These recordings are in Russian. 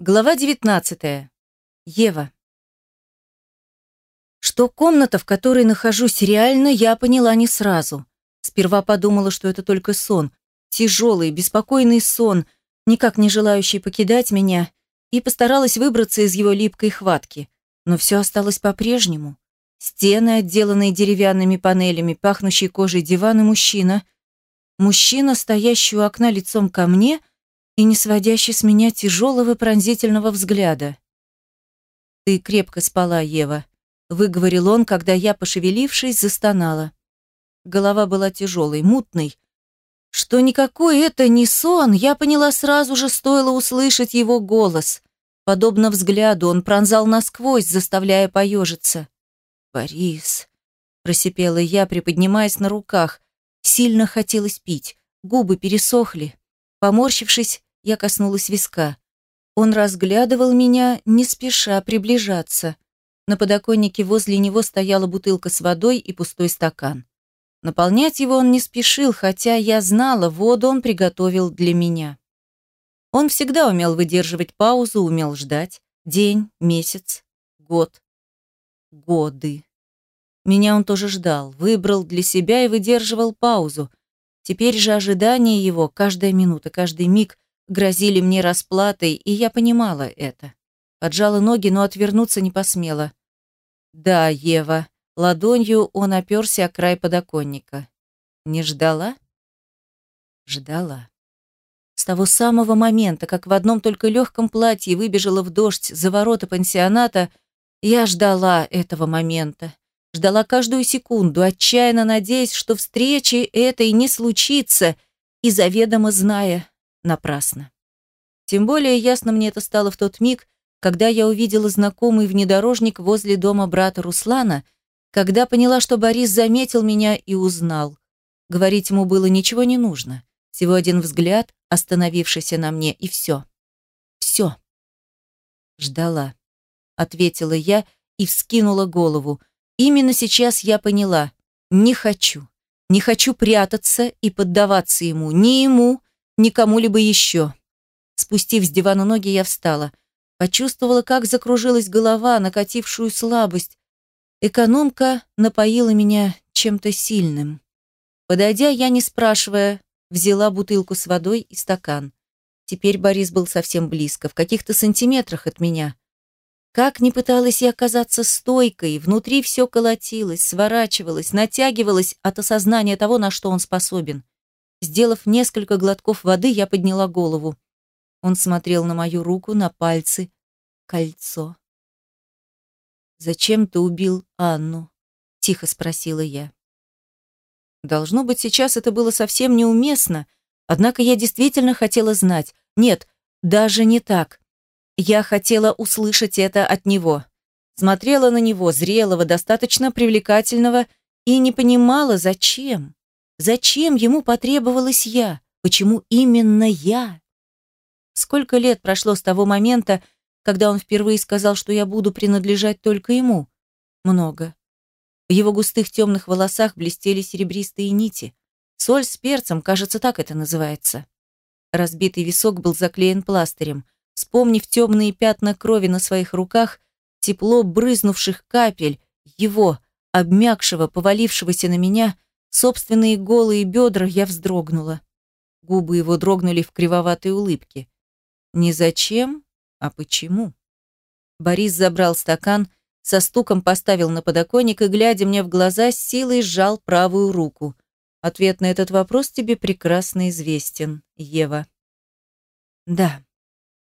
Глава 19. Ева. Что комната, в которой нахожусь реально, я поняла не сразу. Сперва подумала, что это только сон. Тяжелый, беспокойный сон, никак не желающий покидать меня, и постаралась выбраться из его липкой хватки. Но все осталось по-прежнему. Стены, отделанные деревянными панелями, пахнущий кожей диван и мужчина. Мужчина, стоящий у окна лицом ко мне — и не сводящий с меня тяжелого пронзительного взгляда. «Ты крепко спала, Ева», — выговорил он, когда я, пошевелившись, застонала. Голова была тяжелой, мутной. Что никакой это не сон, я поняла сразу же, стоило услышать его голос. Подобно взгляду, он пронзал насквозь, заставляя поежиться. «Борис», — просипела я, приподнимаясь на руках. Сильно хотелось пить, губы пересохли. Поморщившись, я коснулась виска. Он разглядывал меня, не спеша приближаться. На подоконнике возле него стояла бутылка с водой и пустой стакан. Наполнять его он не спешил, хотя я знала, воду он приготовил для меня. Он всегда умел выдерживать паузу, умел ждать. День, месяц, год, годы. Меня он тоже ждал, выбрал для себя и выдерживал паузу. Теперь же ожидание его, каждая минута, каждый миг грозили мне расплатой, и я понимала это. Поджала ноги, но отвернуться не посмела. «Да, Ева». Ладонью он оперся о край подоконника. «Не ждала?» Ждала. С того самого момента, как в одном только легком платье выбежала в дождь за ворота пансионата, я ждала этого момента. Ждала каждую секунду, отчаянно надеясь, что встречи этой не случится, и заведомо зная, Напрасно. Тем более ясно мне это стало в тот миг, когда я увидела знакомый внедорожник возле дома брата Руслана, когда поняла, что Борис заметил меня и узнал. Говорить ему было ничего не нужно. Всего один взгляд, остановившийся на мне, и все. Все. Ждала. Ответила я и вскинула голову. Именно сейчас я поняла. Не хочу. Не хочу прятаться и поддаваться ему. Ни ему, ни кому-либо еще. Спустив с дивана ноги, я встала. Почувствовала, как закружилась голова, накатившую слабость. Экономка напоила меня чем-то сильным. Подойдя, я, не спрашивая, взяла бутылку с водой и стакан. Теперь Борис был совсем близко, в каких-то сантиметрах от меня. Как ни пыталась я оказаться стойкой, внутри все колотилось, сворачивалось, натягивалось от осознания того, на что он способен. Сделав несколько глотков воды, я подняла голову. Он смотрел на мою руку, на пальцы, кольцо. «Зачем ты убил Анну?» — тихо спросила я. Должно быть, сейчас это было совсем неуместно, однако я действительно хотела знать. Нет, даже не так. Я хотела услышать это от него. Смотрела на него, зрелого, достаточно привлекательного, и не понимала, зачем. Зачем ему потребовалась я? Почему именно я? Сколько лет прошло с того момента, когда он впервые сказал, что я буду принадлежать только ему? Много. В его густых темных волосах блестели серебристые нити. Соль с перцем, кажется, так это называется. Разбитый висок был заклеен пластырем. Вспомнив темные пятна крови на своих руках, тепло брызнувших капель, его, обмякшего, повалившегося на меня — Собственные голые бедра я вздрогнула. Губы его дрогнули в кривоватой улыбке. Не зачем, а почему? Борис забрал стакан, со стуком поставил на подоконник и, глядя мне в глаза, с силой сжал правую руку. Ответ на этот вопрос тебе прекрасно известен, Ева. Да.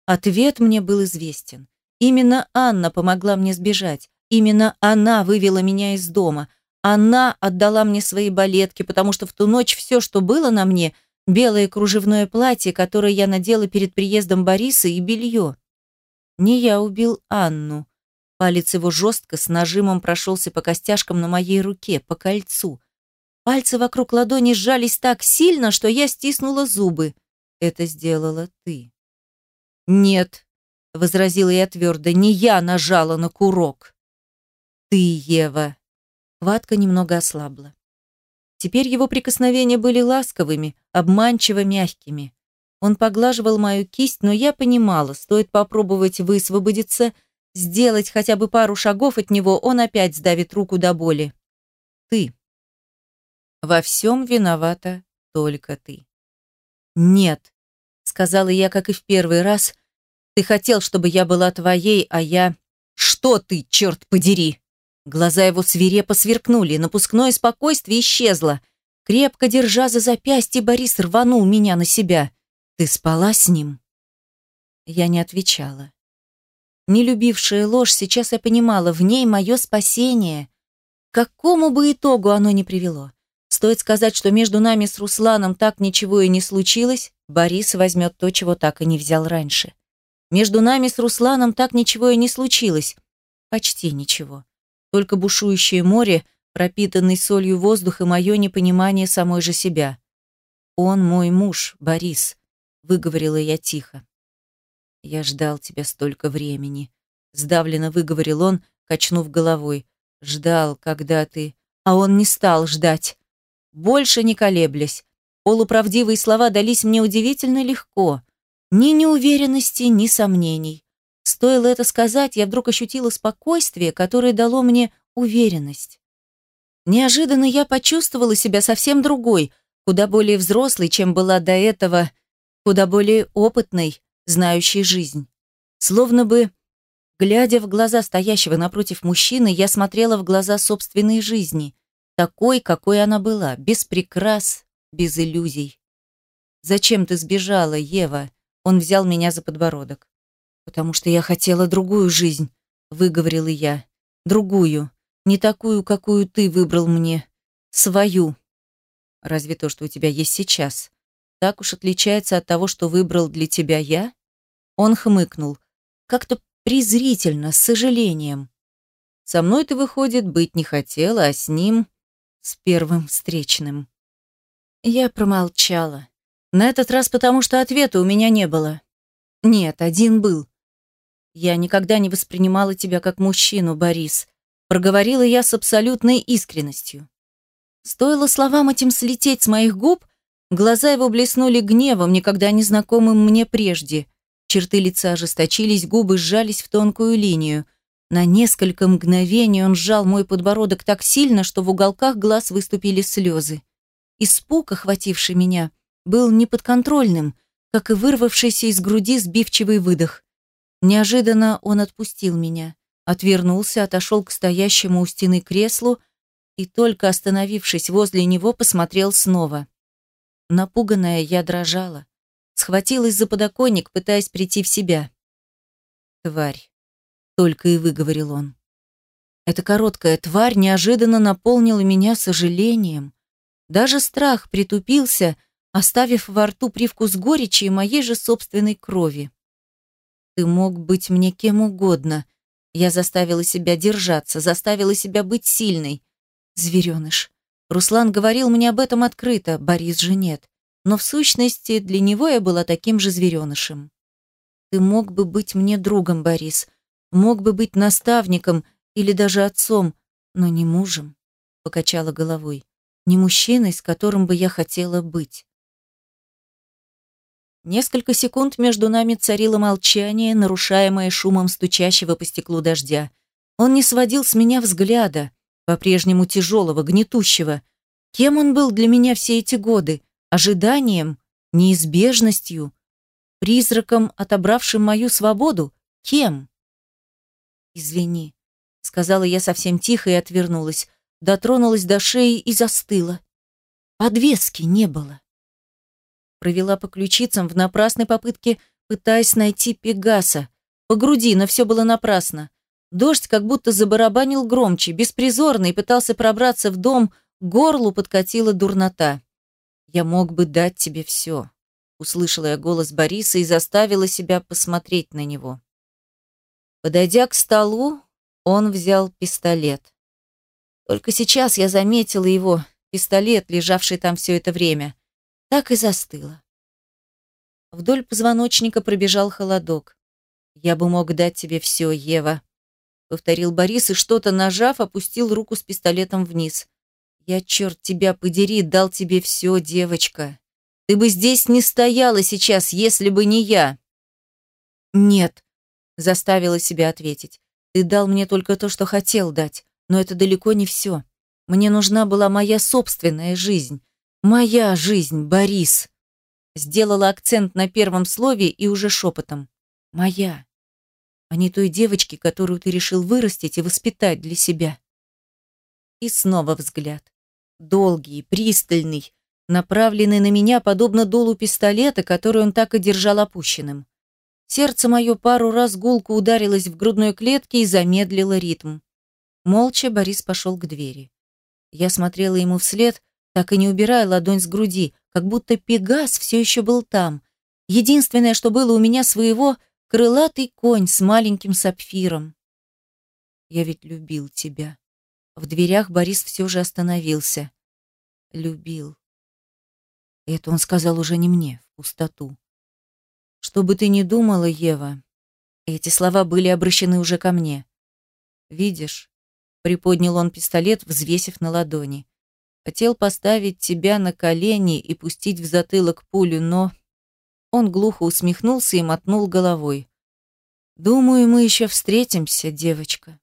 Ответ мне был известен. Именно Анна помогла мне сбежать. Именно она вывела меня из дома. Она отдала мне свои балетки, потому что в ту ночь все, что было на мне, белое кружевное платье, которое я надела перед приездом Бориса, и белье. Не я убил Анну. Палец его жестко с нажимом прошелся по костяшкам на моей руке, по кольцу. Пальцы вокруг ладони сжались так сильно, что я стиснула зубы. Это сделала ты. Нет, возразила я твердо, не я нажала на курок. Ты, Ева, Хватка немного ослабла. Теперь его прикосновения были ласковыми, обманчиво мягкими. Он поглаживал мою кисть, но я понимала, стоит попробовать высвободиться, сделать хотя бы пару шагов от него, он опять сдавит руку до боли. Ты. Во всем виновата только ты. Нет, сказала я, как и в первый раз. Ты хотел, чтобы я была твоей, а я... Что ты, черт подери? Глаза его свирепо сверкнули, напускное спокойствие исчезло. Крепко держа за запястье, Борис рванул меня на себя. «Ты спала с ним?» Я не отвечала. Не любившая ложь, сейчас я понимала, в ней мое спасение. К какому бы итогу оно ни привело. Стоит сказать, что между нами с Русланом так ничего и не случилось, Борис возьмет то, чего так и не взял раньше. Между нами с Русланом так ничего и не случилось. Почти ничего. Только бушующее море, пропитанный солью воздух и мое непонимание самой же себя. Он мой муж, Борис выговорила я тихо. Я ждал тебя столько времени, сдавленно выговорил он, качнув головой. Ждал, когда ты, а он не стал ждать. Больше не колеблясь, полуправдивые слова дались мне удивительно легко. Ни неуверенности, ни сомнений. Стоило это сказать, я вдруг ощутила спокойствие, которое дало мне уверенность. Неожиданно я почувствовала себя совсем другой, куда более взрослой, чем была до этого, куда более опытной, знающей жизнь. Словно бы, глядя в глаза стоящего напротив мужчины, я смотрела в глаза собственной жизни, такой, какой она была, без прикрас, без иллюзий. «Зачем ты сбежала, Ева?» Он взял меня за подбородок. «Потому что я хотела другую жизнь», — выговорила я. «Другую. Не такую, какую ты выбрал мне. Свою. Разве то, что у тебя есть сейчас, так уж отличается от того, что выбрал для тебя я? Он хмыкнул, как-то презрительно, с сожалением. Со мной ты, выходит, быть не хотела, а с ним, с первым встречным. Я промолчала. На этот раз потому, что ответа у меня не было. Нет, один был. Я никогда не воспринимала тебя как мужчину, Борис. Проговорила я с абсолютной искренностью. Стоило словам этим слететь с моих губ, Глаза его блеснули гневом, никогда не знакомым мне прежде. Черты лица ожесточились, губы сжались в тонкую линию. На несколько мгновений он сжал мой подбородок так сильно, что в уголках глаз выступили слезы. Испуг, охвативший меня, был неподконтрольным, как и вырвавшийся из груди сбивчивый выдох. Неожиданно он отпустил меня, отвернулся, отошел к стоящему у стены креслу и, только остановившись возле него, посмотрел снова. Напуганная, я дрожала. Схватилась за подоконник, пытаясь прийти в себя. «Тварь», — только и выговорил он. Эта короткая тварь неожиданно наполнила меня сожалением. Даже страх притупился, оставив во рту привкус горечи и моей же собственной крови. «Ты мог быть мне кем угодно», я заставила себя держаться, заставила себя быть сильной. Звереныш. Руслан говорил мне об этом открыто, Борис же нет. Но в сущности для него я была таким же зверенышем. Ты мог бы быть мне другом, Борис. Мог бы быть наставником или даже отцом, но не мужем, покачала головой. Не мужчиной, с которым бы я хотела быть. Несколько секунд между нами царило молчание, нарушаемое шумом стучащего по стеклу дождя. Он не сводил с меня взгляда, по-прежнему тяжелого, гнетущего. Кем он был для меня все эти годы? Ожиданием? Неизбежностью? Призраком, отобравшим мою свободу? Кем? «Извини», — сказала я совсем тихо и отвернулась. Дотронулась до шеи и застыла. Подвески не было. Провела по ключицам в напрасной попытке, пытаясь найти Пегаса. По груди, но все было напрасно. Дождь как будто забарабанил громче, беспризорно и пытался пробраться в дом, горлу подкатила дурнота. «Я мог бы дать тебе все», — услышала я голос Бориса и заставила себя посмотреть на него. Подойдя к столу, он взял пистолет. Только сейчас я заметила его, пистолет, лежавший там все это время. Так и застыла. Вдоль позвоночника пробежал холодок. «Я бы мог дать тебе все, Ева», повторил Борис и что-то нажав, опустил руку с пистолетом вниз. Я, черт тебя подери, дал тебе все, девочка. Ты бы здесь не стояла сейчас, если бы не я. Нет, заставила себя ответить. Ты дал мне только то, что хотел дать, но это далеко не все. Мне нужна была моя собственная жизнь. Моя жизнь, Борис. Сделала акцент на первом слове и уже шепотом. Моя. А не той девочки, которую ты решил вырастить и воспитать для себя. И снова взгляд. Долгий, пристальный, направленный на меня, подобно дулу пистолета, который он так и держал опущенным. Сердце мое пару раз гулко ударилось в грудной клетке и замедлило ритм. Молча Борис пошел к двери. Я смотрела ему вслед, так и не убирая ладонь с груди, как будто Пегас все еще был там. Единственное, что было у меня своего, крылатый конь с маленьким сапфиром. Я ведь любил тебя. В дверях Борис все же остановился. Любил. Это он сказал уже не мне, в пустоту. Что бы ты ни думала, Ева, эти слова были обращены уже ко мне. Видишь, приподнял он пистолет, взвесив на ладони. Хотел поставить тебя на колени и пустить в затылок пулю, но он глухо усмехнулся и мотнул головой. Думаю, мы еще встретимся, девочка.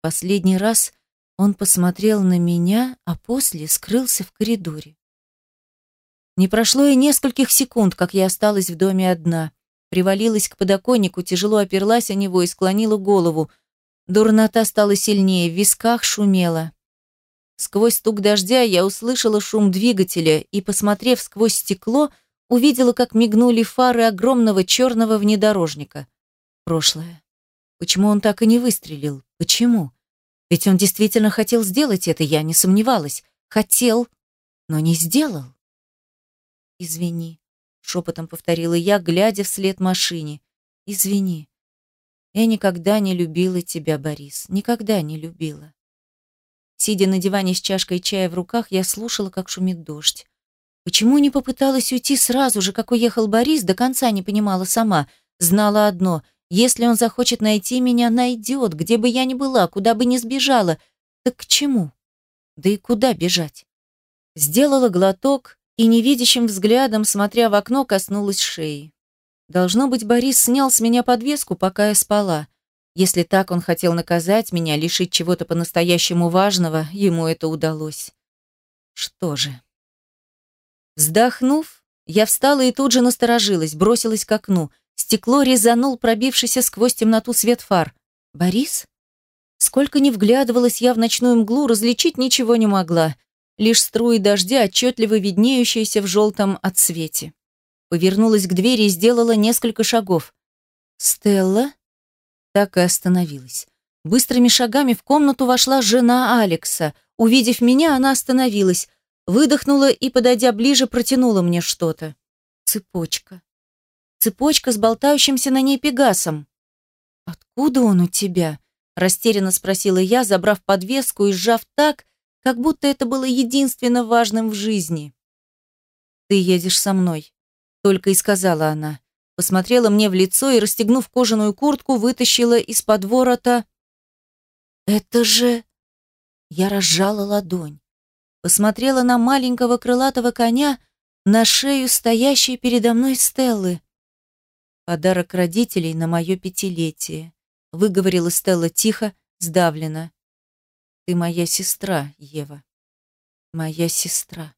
Последний раз он посмотрел на меня, а после скрылся в коридоре. Не прошло и нескольких секунд, как я осталась в доме одна. Привалилась к подоконнику, тяжело оперлась о него и склонила голову. Дурнота стала сильнее, в висках шумело. Сквозь стук дождя я услышала шум двигателя и, посмотрев сквозь стекло, увидела, как мигнули фары огромного черного внедорожника. Прошлое. Почему он так и не выстрелил? Почему? Ведь он действительно хотел сделать это, я не сомневалась. Хотел, но не сделал. «Извини», — шепотом повторила я, глядя вслед машине. «Извини. Я никогда не любила тебя, Борис, никогда не любила». Сидя на диване с чашкой чая в руках, я слушала, как шумит дождь. Почему не попыталась уйти сразу же, как уехал Борис, до конца не понимала сама. Знала одно — если он захочет найти меня, найдет, где бы я ни была, куда бы ни сбежала. Так к чему? Да и куда бежать? Сделала глоток и невидящим взглядом, смотря в окно, коснулась шеи. Должно быть, Борис снял с меня подвеску, пока я спала. Если так он хотел наказать меня, лишить чего-то по-настоящему важного, ему это удалось. Что же? Вздохнув, я встала и тут же насторожилась, бросилась к окну. Стекло резанул пробившийся сквозь темноту свет фар. «Борис?» Сколько ни вглядывалась я в ночную мглу, различить ничего не могла лишь струи дождя, отчетливо виднеющиеся в желтом отсвете. Повернулась к двери и сделала несколько шагов. «Стелла?» Так и остановилась. Быстрыми шагами в комнату вошла жена Алекса. Увидев меня, она остановилась, выдохнула и, подойдя ближе, протянула мне что-то. Цепочка. Цепочка с болтающимся на ней пегасом. «Откуда он у тебя?» – растерянно спросила я, забрав подвеску и сжав так, как будто это было единственно важным в жизни. «Ты едешь со мной», — только и сказала она. Посмотрела мне в лицо и, расстегнув кожаную куртку, вытащила из-под ворота... «Это же...» Я разжала ладонь. Посмотрела на маленького крылатого коня, на шею стоящей передо мной Стеллы. Подарок родителей на мое пятилетие. Выговорила Стелла тихо, сдавленно. Ты моя сестра, Ева. Моя сестра.